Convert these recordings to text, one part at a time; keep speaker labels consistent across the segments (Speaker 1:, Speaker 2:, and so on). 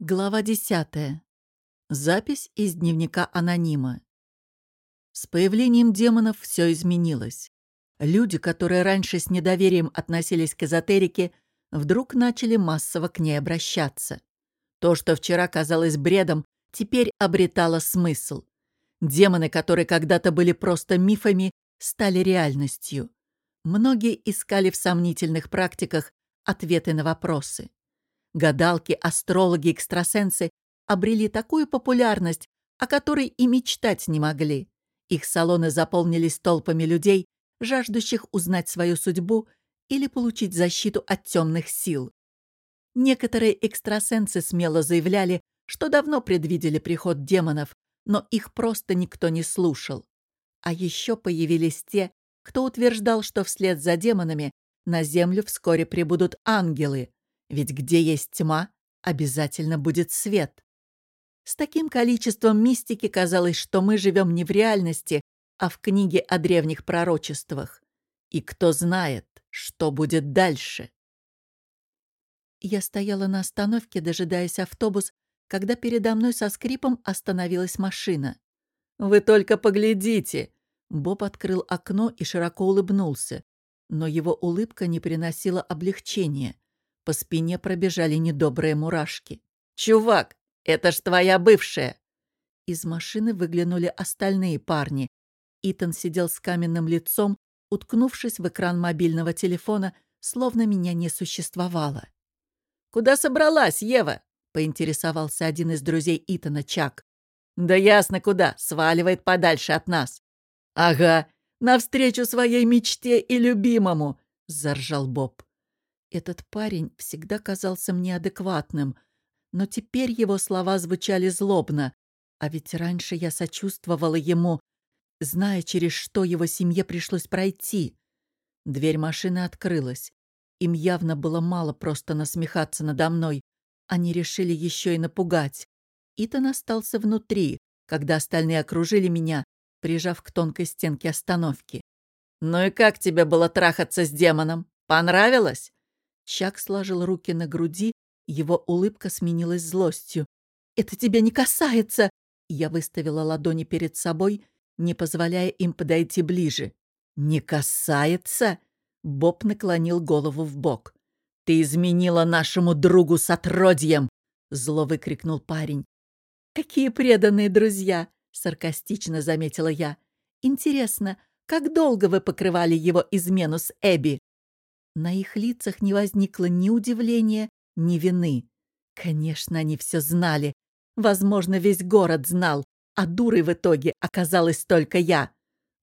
Speaker 1: Глава 10. Запись из дневника анонима. С появлением демонов все изменилось. Люди, которые раньше с недоверием относились к эзотерике, вдруг начали массово к ней обращаться. То, что вчера казалось бредом, теперь обретало смысл. Демоны, которые когда-то были просто мифами, стали реальностью. Многие искали в сомнительных практиках ответы на вопросы. Гадалки, астрологи, экстрасенсы обрели такую популярность, о которой и мечтать не могли. Их салоны заполнились толпами людей, жаждущих узнать свою судьбу или получить защиту от темных сил. Некоторые экстрасенсы смело заявляли, что давно предвидели приход демонов, но их просто никто не слушал. А еще появились те, кто утверждал, что вслед за демонами на Землю вскоре прибудут ангелы, ведь где есть тьма, обязательно будет свет. С таким количеством мистики казалось, что мы живем не в реальности, а в книге о древних пророчествах. И кто знает, что будет дальше. Я стояла на остановке, дожидаясь автобус, когда передо мной со скрипом остановилась машина. «Вы только поглядите!» Боб открыл окно и широко улыбнулся, но его улыбка не приносила облегчения. По спине пробежали недобрые мурашки. «Чувак, это ж твоя бывшая!» Из машины выглянули остальные парни. Итан сидел с каменным лицом, уткнувшись в экран мобильного телефона, словно меня не существовало. «Куда собралась, Ева?» — поинтересовался один из друзей Итана, Чак. «Да ясно куда, сваливает подальше от нас». «Ага, навстречу своей мечте и любимому!» — заржал Боб. Этот парень всегда казался мне адекватным, но теперь его слова звучали злобно, а ведь раньше я сочувствовала ему, зная, через что его семье пришлось пройти. Дверь машины открылась. Им явно было мало просто насмехаться надо мной. Они решили еще и напугать. Итан остался внутри, когда остальные окружили меня, прижав к тонкой стенке остановки. «Ну и как тебе было трахаться с демоном? Понравилось?» Чак сложил руки на груди, его улыбка сменилась злостью. «Это тебя не касается!» Я выставила ладони перед собой, не позволяя им подойти ближе. «Не касается?» Боб наклонил голову в бок. «Ты изменила нашему другу с отродьем!» Зло выкрикнул парень. «Какие преданные друзья!» Саркастично заметила я. «Интересно, как долго вы покрывали его измену с Эбби?» На их лицах не возникло ни удивления, ни вины. Конечно, они все знали. Возможно, весь город знал, а дурой в итоге оказалась только я.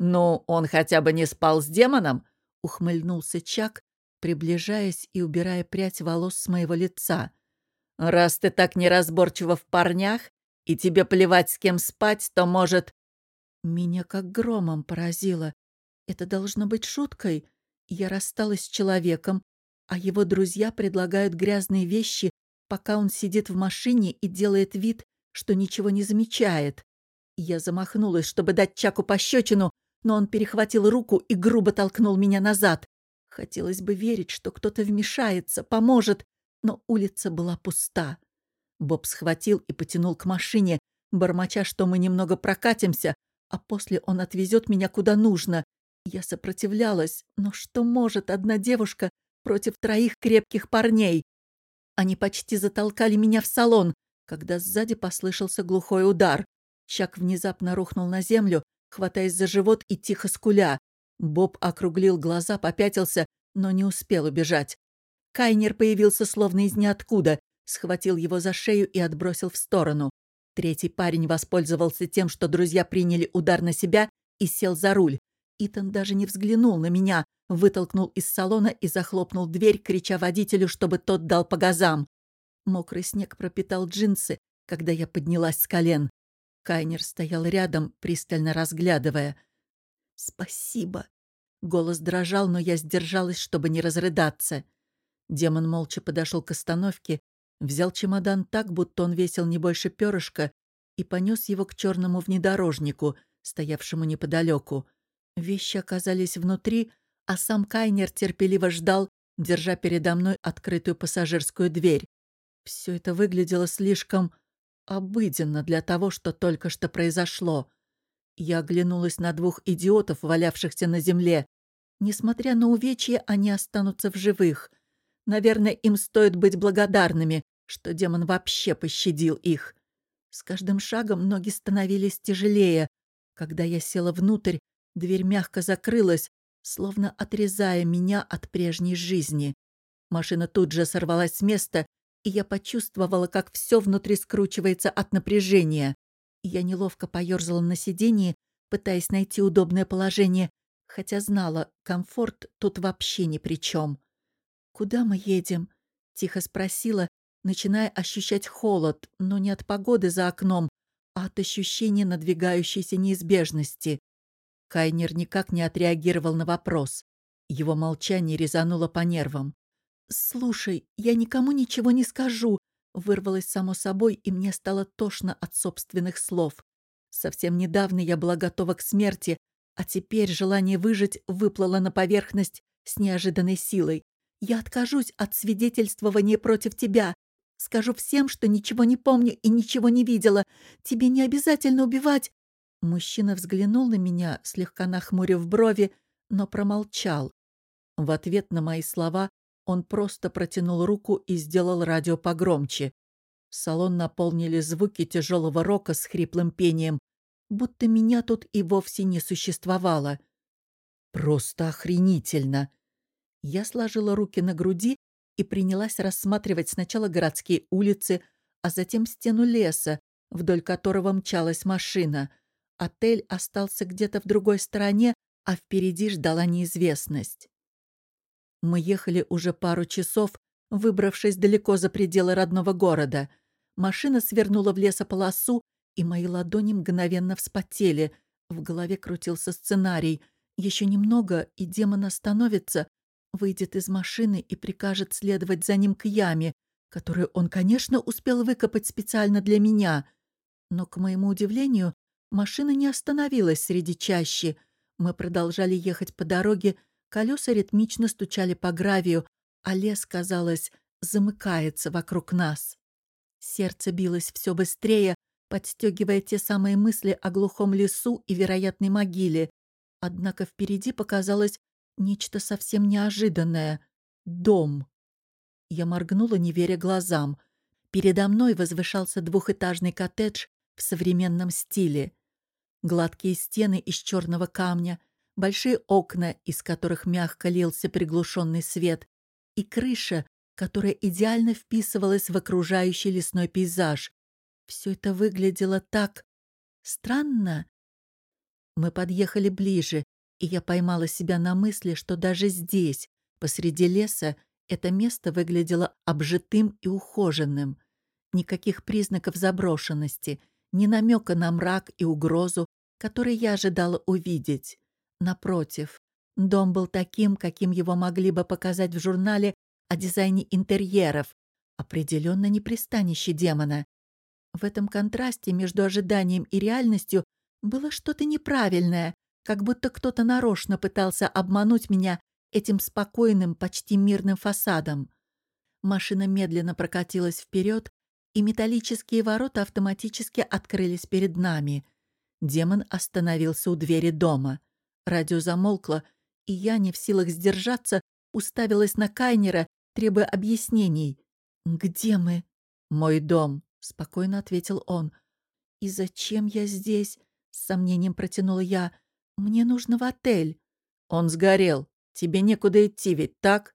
Speaker 1: «Ну, он хотя бы не спал с демоном?» — ухмыльнулся Чак, приближаясь и убирая прядь волос с моего лица. «Раз ты так неразборчива в парнях, и тебе плевать, с кем спать, то, может...» Меня как громом поразило. Это должно быть шуткой. Я рассталась с человеком, а его друзья предлагают грязные вещи, пока он сидит в машине и делает вид, что ничего не замечает. Я замахнулась, чтобы дать Чаку пощечину, но он перехватил руку и грубо толкнул меня назад. Хотелось бы верить, что кто-то вмешается, поможет, но улица была пуста. Боб схватил и потянул к машине, бормоча, что мы немного прокатимся, а после он отвезет меня куда нужно. Я сопротивлялась, но что может одна девушка против троих крепких парней? Они почти затолкали меня в салон, когда сзади послышался глухой удар. Чак внезапно рухнул на землю, хватаясь за живот и тихо скуля. Боб округлил глаза, попятился, но не успел убежать. Кайнер появился словно из ниоткуда, схватил его за шею и отбросил в сторону. Третий парень воспользовался тем, что друзья приняли удар на себя и сел за руль. Итан даже не взглянул на меня, вытолкнул из салона и захлопнул дверь, крича водителю, чтобы тот дал по газам. Мокрый снег пропитал джинсы, когда я поднялась с колен. Кайнер стоял рядом, пристально разглядывая. «Спасибо!» Голос дрожал, но я сдержалась, чтобы не разрыдаться. Демон молча подошел к остановке, взял чемодан так, будто он весил не больше перышка, и понес его к черному внедорожнику, стоявшему неподалеку. Вещи оказались внутри, а сам Кайнер терпеливо ждал, держа передо мной открытую пассажирскую дверь. Все это выглядело слишком обыденно для того, что только что произошло. Я оглянулась на двух идиотов, валявшихся на земле. Несмотря на увечья, они останутся в живых. Наверное, им стоит быть благодарными, что демон вообще пощадил их. С каждым шагом ноги становились тяжелее. Когда я села внутрь, дверь мягко закрылась, словно отрезая меня от прежней жизни. Машина тут же сорвалась с места, и я почувствовала, как все внутри скручивается от напряжения. Я неловко поерзала на сиденье, пытаясь найти удобное положение, хотя знала, комфорт тут вообще ни при чем. «Куда мы едем?» — тихо спросила, начиная ощущать холод, но не от погоды за окном, а от ощущения надвигающейся неизбежности. Кайнер никак не отреагировал на вопрос. Его молчание резануло по нервам. «Слушай, я никому ничего не скажу», — вырвалось само собой, и мне стало тошно от собственных слов. Совсем недавно я была готова к смерти, а теперь желание выжить выплыло на поверхность с неожиданной силой. Я откажусь от свидетельствования против тебя. Скажу всем, что ничего не помню и ничего не видела. Тебе не обязательно убивать. Мужчина взглянул на меня, слегка нахмурив брови, но промолчал. В ответ на мои слова он просто протянул руку и сделал радио погромче. Салон наполнили звуки тяжелого рока с хриплым пением, будто меня тут и вовсе не существовало. Просто охренительно! Я сложила руки на груди и принялась рассматривать сначала городские улицы, а затем стену леса, вдоль которого мчалась машина. Отель остался где-то в другой стороне, а впереди ждала неизвестность. Мы ехали уже пару часов, выбравшись далеко за пределы родного города. Машина свернула в лесополосу, и мои ладони мгновенно вспотели. В голове крутился сценарий. Еще немного, и демон остановится, выйдет из машины и прикажет следовать за ним к яме, которую он, конечно, успел выкопать специально для меня. Но, к моему удивлению, машина не остановилась среди чащи. Мы продолжали ехать по дороге, колеса ритмично стучали по гравию, а лес, казалось, замыкается вокруг нас. Сердце билось все быстрее, подстегивая те самые мысли о глухом лесу и вероятной могиле. Однако впереди показалось Нечто совсем неожиданное. Дом. Я моргнула, не веря глазам. Передо мной возвышался двухэтажный коттедж в современном стиле. Гладкие стены из черного камня, большие окна, из которых мягко лился приглушенный свет, и крыша, которая идеально вписывалась в окружающий лесной пейзаж. Все это выглядело так странно. Мы подъехали ближе, и я поймала себя на мысли, что даже здесь, посреди леса, это место выглядело обжитым и ухоженным. Никаких признаков заброшенности, ни намека на мрак и угрозу, который я ожидала увидеть. Напротив, дом был таким, каким его могли бы показать в журнале о дизайне интерьеров, определенно не пристанище демона. В этом контрасте между ожиданием и реальностью было что-то неправильное, как будто кто-то нарочно пытался обмануть меня этим спокойным, почти мирным фасадом. Машина медленно прокатилась вперед, и металлические ворота автоматически открылись перед нами. Демон остановился у двери дома. Радио замолкло, и я, не в силах сдержаться, уставилась на Кайнера, требуя объяснений. «Где мы?» «Мой дом», — спокойно ответил он. «И зачем я здесь?» — с сомнением протянула я. «Мне нужно в отель». «Он сгорел. Тебе некуда идти ведь, так?»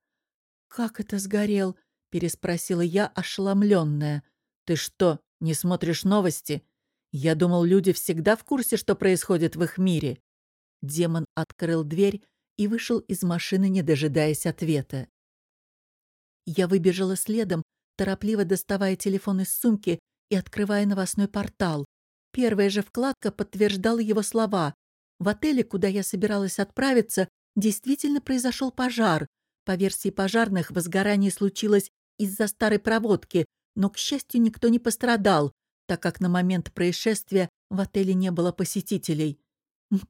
Speaker 1: «Как это сгорел?» — переспросила я, ошеломленная. «Ты что, не смотришь новости? Я думал, люди всегда в курсе, что происходит в их мире». Демон открыл дверь и вышел из машины, не дожидаясь ответа. Я выбежала следом, торопливо доставая телефон из сумки и открывая новостной портал. Первая же вкладка подтверждала его слова. В отеле, куда я собиралась отправиться, действительно произошел пожар. По версии пожарных, возгорание случилось из-за старой проводки, но, к счастью, никто не пострадал, так как на момент происшествия в отеле не было посетителей.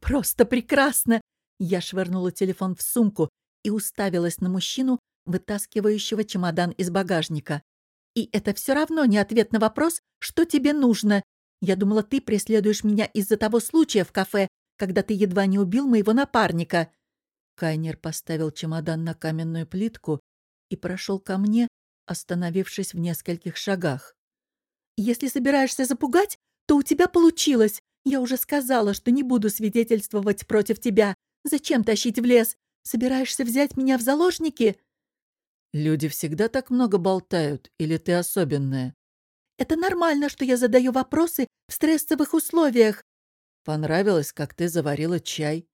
Speaker 1: «Просто прекрасно!» Я швырнула телефон в сумку и уставилась на мужчину, вытаскивающего чемодан из багажника. И это все равно не ответ на вопрос, что тебе нужно. Я думала, ты преследуешь меня из-за того случая в кафе, когда ты едва не убил моего напарника». Кайнер поставил чемодан на каменную плитку и прошел ко мне, остановившись в нескольких шагах. «Если собираешься запугать, то у тебя получилось. Я уже сказала, что не буду свидетельствовать против тебя. Зачем тащить в лес? Собираешься взять меня в заложники?»
Speaker 2: «Люди всегда так много болтают, или ты особенная?»
Speaker 1: «Это нормально, что я задаю вопросы в стрессовых условиях».
Speaker 2: «Понравилось, как ты заварила чай.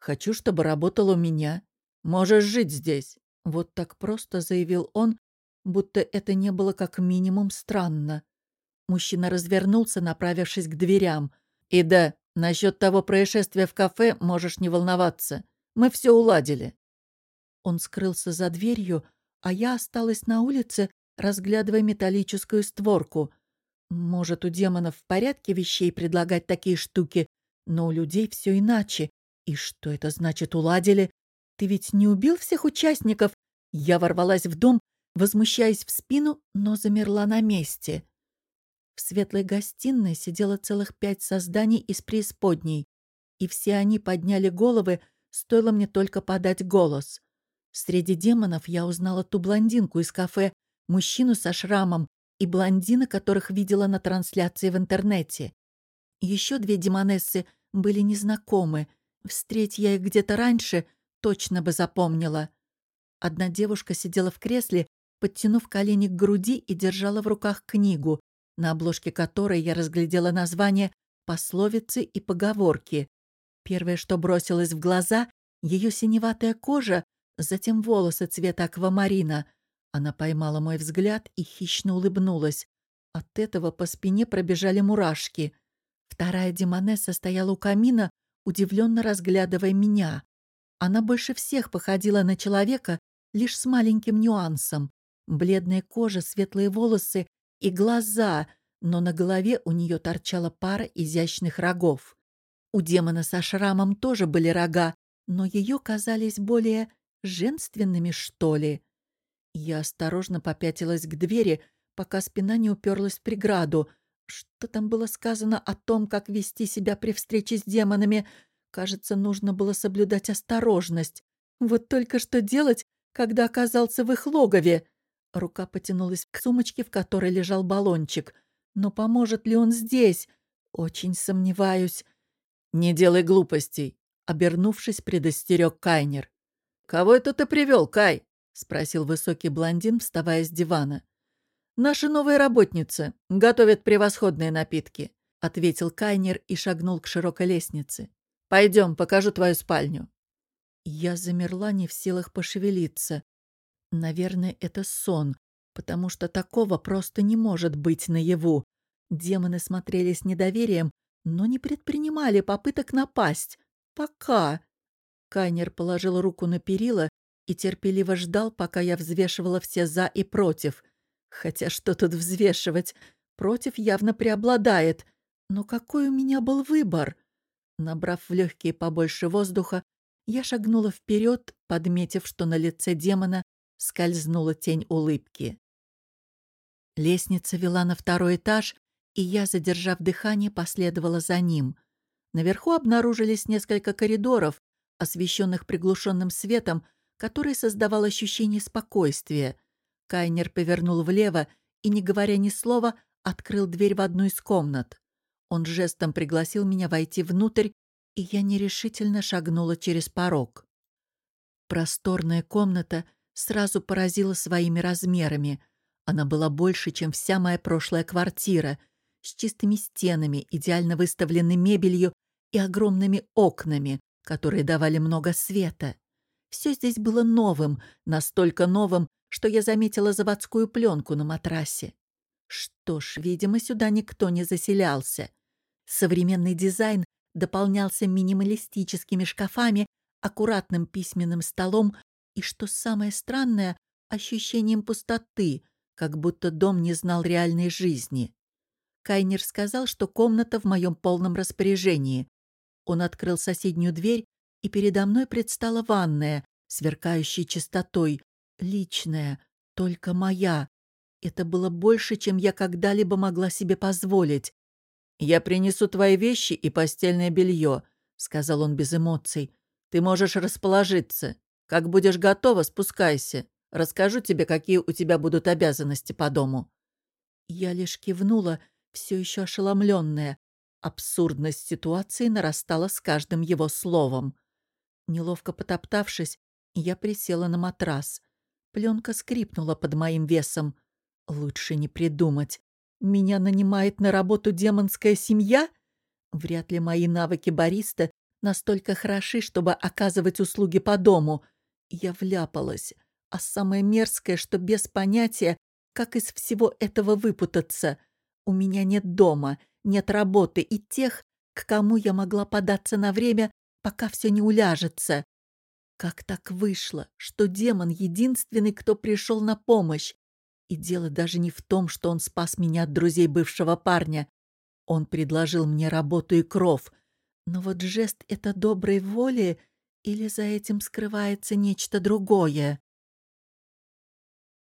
Speaker 2: Хочу, чтобы работал у меня. Можешь жить здесь».
Speaker 1: Вот так просто заявил он, будто это не было как минимум странно. Мужчина развернулся, направившись к дверям.
Speaker 2: «И да, насчет того происшествия в кафе можешь не волноваться. Мы все уладили».
Speaker 1: Он скрылся за дверью, а я осталась на улице, разглядывая металлическую створку. Может, у демонов в порядке вещей предлагать такие штуки, но у людей все иначе. И что это значит «уладили»? Ты ведь не убил всех участников? Я ворвалась в дом, возмущаясь в спину, но замерла на месте. В светлой гостиной сидело целых пять созданий из преисподней, и все они подняли головы, стоило мне только подать голос. Среди демонов я узнала ту блондинку из кафе, мужчину со шрамом и блондина, которых видела на трансляции в интернете. Еще две демонессы были незнакомы. Встреть я их где-то раньше, точно бы запомнила. Одна девушка сидела в кресле, подтянув колени к груди и держала в руках книгу, на обложке которой я разглядела название «Пословицы и поговорки». Первое, что бросилось в глаза — ее синеватая кожа, затем волосы цвета аквамарина. Она поймала мой взгляд и хищно улыбнулась. От этого по спине пробежали мурашки. Вторая демонесса стояла у камина, удивленно разглядывая меня. Она больше всех походила на человека, лишь с маленьким нюансом. Бледная кожа, светлые волосы и глаза, но на голове у нее торчала пара изящных рогов. У демона со шрамом тоже были рога, но ее казались более женственными, что ли. Я осторожно попятилась к двери, пока спина не уперлась в преграду. Что там было сказано о том, как вести себя при встрече с демонами? Кажется, нужно было соблюдать осторожность. Вот только что делать, когда оказался в их логове. Рука потянулась к сумочке, в которой лежал баллончик. Но поможет ли он здесь? Очень сомневаюсь.
Speaker 2: «Не делай глупостей», — обернувшись, предостерег Кайнер. «Кого это ты привел, Кай?» — спросил высокий блондин, вставая с дивана. «Наши новые работницы готовят превосходные напитки», — ответил Кайнер и шагнул к широкой лестнице. «Пойдем, покажу твою спальню».
Speaker 1: Я замерла, не в силах пошевелиться. Наверное, это сон, потому что такого просто не может быть наяву. Демоны смотрели с недоверием, но не предпринимали попыток напасть. Пока. Кайнер положил руку на перила и терпеливо ждал, пока я взвешивала все «за» и «против». Хотя что тут взвешивать? «Против» явно преобладает. Но какой у меня был выбор? Набрав в легкие побольше воздуха, я шагнула вперед, подметив, что на лице демона скользнула тень улыбки. Лестница вела на второй этаж, и я, задержав дыхание, последовала за ним. Наверху обнаружились несколько коридоров, освещенных приглушенным светом, который создавал ощущение спокойствия. Кайнер повернул влево и, не говоря ни слова, открыл дверь в одну из комнат. Он жестом пригласил меня войти внутрь, и я нерешительно шагнула через порог. Просторная комната сразу поразила своими размерами. Она была больше, чем вся моя прошлая квартира, с чистыми стенами, идеально выставленной мебелью и огромными окнами, которые давали много света. Все здесь было новым, настолько новым, что я заметила заводскую пленку на матрасе. Что ж, видимо, сюда никто не заселялся. Современный дизайн дополнялся минималистическими шкафами, аккуратным письменным столом и, что самое странное, ощущением пустоты, как будто дом не знал реальной жизни. Кайнер сказал, что комната в моем полном распоряжении. Он открыл соседнюю дверь, и передо мной предстала ванная, сверкающая чистотой, личная, только моя. Это было больше, чем я когда-либо могла себе позволить.
Speaker 2: «Я принесу твои вещи и постельное белье», — сказал он без эмоций. «Ты можешь расположиться. Как будешь готова, спускайся. Расскажу тебе, какие у тебя будут обязанности по дому».
Speaker 1: Я лишь кивнула, все еще ошеломленная. Абсурдность ситуации нарастала с каждым его словом. Неловко потоптавшись, я присела на матрас. Пленка скрипнула под моим весом. Лучше не придумать. Меня нанимает на работу демонская семья? Вряд ли мои навыки бариста настолько хороши, чтобы оказывать услуги по дому. Я вляпалась. А самое мерзкое, что без понятия, как из всего этого выпутаться. У меня нет дома, нет работы и тех, к кому я могла податься на время, пока все не уляжется. Как так вышло, что демон единственный, кто пришел на помощь? И дело даже не в том, что он спас меня от друзей бывшего парня. Он предложил мне работу и кров. Но вот жест — это доброй воли или за этим скрывается нечто другое?